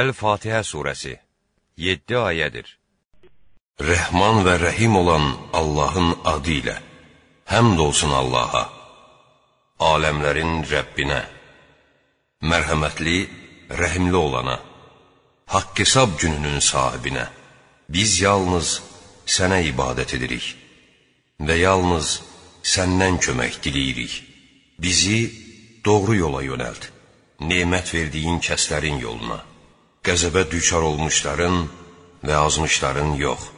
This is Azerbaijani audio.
Əl-Fatihə surəsi 7 ayədir. Rəhman və Rəhim olan Allahın adı ilə Həmd olsun Allaha Aləmlərin Rəbbinə Mərhəmətli, rəhimli olana Haqq hesab gününün sahibinə Biz yalnız sənə ibadət edirik və yalnız səndən kömək diləyirik. Bizi doğru yola yönəlt, nemət verdiyin kəslərin yoluna, qəzəbə düçar olmuşların və azmışların yox.